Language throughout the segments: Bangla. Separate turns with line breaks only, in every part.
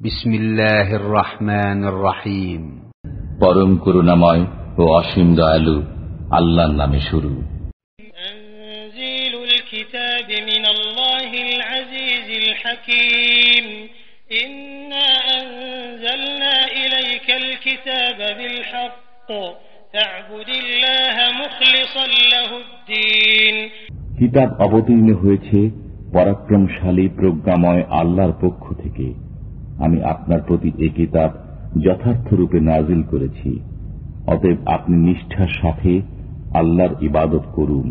বিসমিল্লাহির রহমানির রহিম
পরম করুণাময় ও অসীম দয়ালু আল্লাহর নামে শুরু।
কিতাব অবতীর্ণ হয়েছে পরাক্রমশালী প্রজ্ঞাময় আল্লাহর পক্ষ থেকে। আমি আপনার প্রতি এই কিতাব যথার্থরূপে নাজিল করেছি অতএব আপনি নিষ্ঠার সাথে আল্লাহর ইবাদত করুন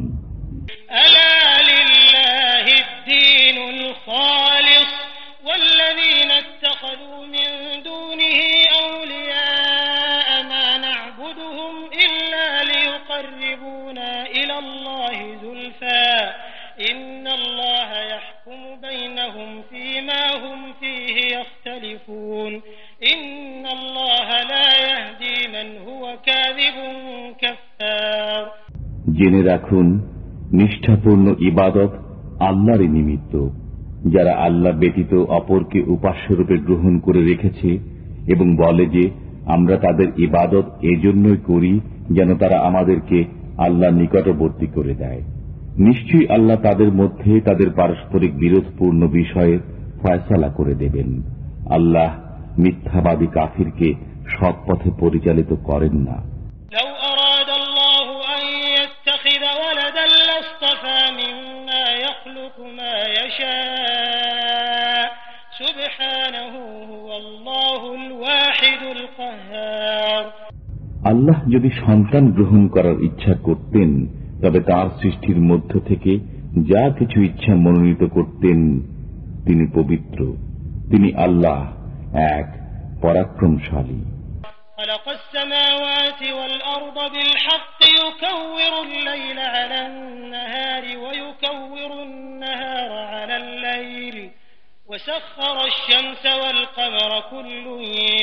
ألا لله الدين الخالص يختلفون إن الله لا يهدي من هو كاذب كفار
জেনে রাখুন নিষ্ঠাপূর্ণ ইবাদত আল্লাহরই নিমিত্ত যারা আল্লাহ ব্যতীত অপরকে উপাস্যরূপে গ্রহণ করে রেখেছে এবং বলে যে আমরা তাদের ইবাদত এজন্যই করি যেন তারা আমাদেরকে আল্লাহ নিকটবর্তী করে দেয় নিশ্চয়ই আল্লাহ তাদের মধ্যে তাদের পারস্পরিক বিরোধপূর্ণ বিষয়ে ফয়সালা করে দেবেন আল্লাহ মিথ্যাবাদী কাফিরকে সৎ পথে পরিচালিত করেন না। আল্লাহ যদি সন্তান গ্রহণ করার ইচ্ছা করতেন তবে তার সৃষ্টির মধ্য থেকে যা কিছু ইচ্ছা মনোনীত করতেন তিনি পবিত্র। তিনি আল্লাহ এক পরাক্রমশালী
خلق السماوات والأرض بالحق يكور الليل على النهار ويكور النهار على الليل وسخر الشمس والقمر كل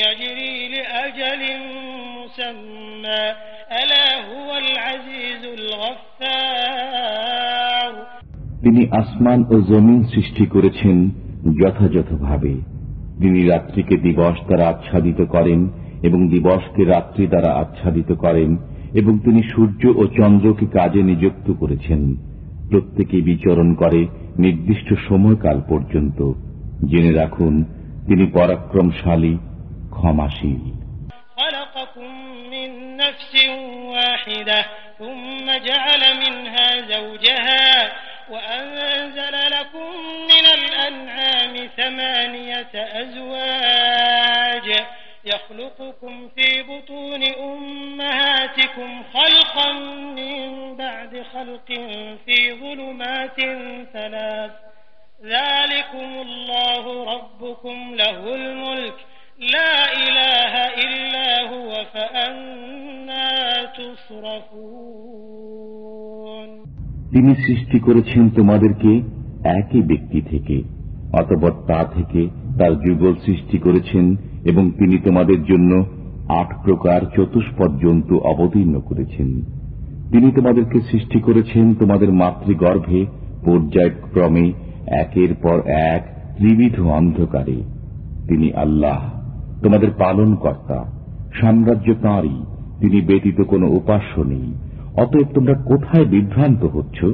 يجري لأجل مسمى ألا هو العزيز الغفار
তিনি আসমান ও জমিন সৃষ্টি করেছেন যথাযথভাবে তিনি রাত্রিকে দিবস দ্বারা আচ্ছাদিত করেন এবং দিবসকে রাত্রি দ্বারা আচ্ছাদিত করেন এবং তিনি সূর্য ও চন্দ্রকে কাজে নিযুক্ত করেছেন প্রত্যেকে বিচরণ করে নির্দিষ্ট সময়কাল পর্যন্ত জেনে রাখুন তিনি পরাক্রমশালী ক্ষমাশীল
خلقكم من نفس واحدة ثم جعل منها زوجها وأنزل أزواج يخلقكم في بطون أمهاتكم خلقا من بعد خلق في ظلمات ثلاث ذلكم الله ربكم له الملك لا إله إلا هو فأنا تصرفون
তিনি সৃষ্টি করেছেন তোমাদেরকে একই ব্যক্তি থেকে অতপর তা থেকে তার যুগল সৃষ্টি করেছেন এবং তিনি তোমাদের জন্য আট প্রকার চতুষ্পদ জন্তু অবতীর্ণ করেছেন। তিনি তোমাদেরকে সৃষ্টি করেছেন তোমাদের মাতৃগর্ভে, পর্যায়ক্রমে, একের পর এক, ত্রিবিধ অন্ধকারে। তিনি আল্লাহ, তোমাদের পালন কর্তা সাম্রাজ্য তাঁরই তিনি ব্যতীত কোনো উপাস্য নেই। অতএব তোমরা কোথায় বিভ্রান্ত হচ্ছ?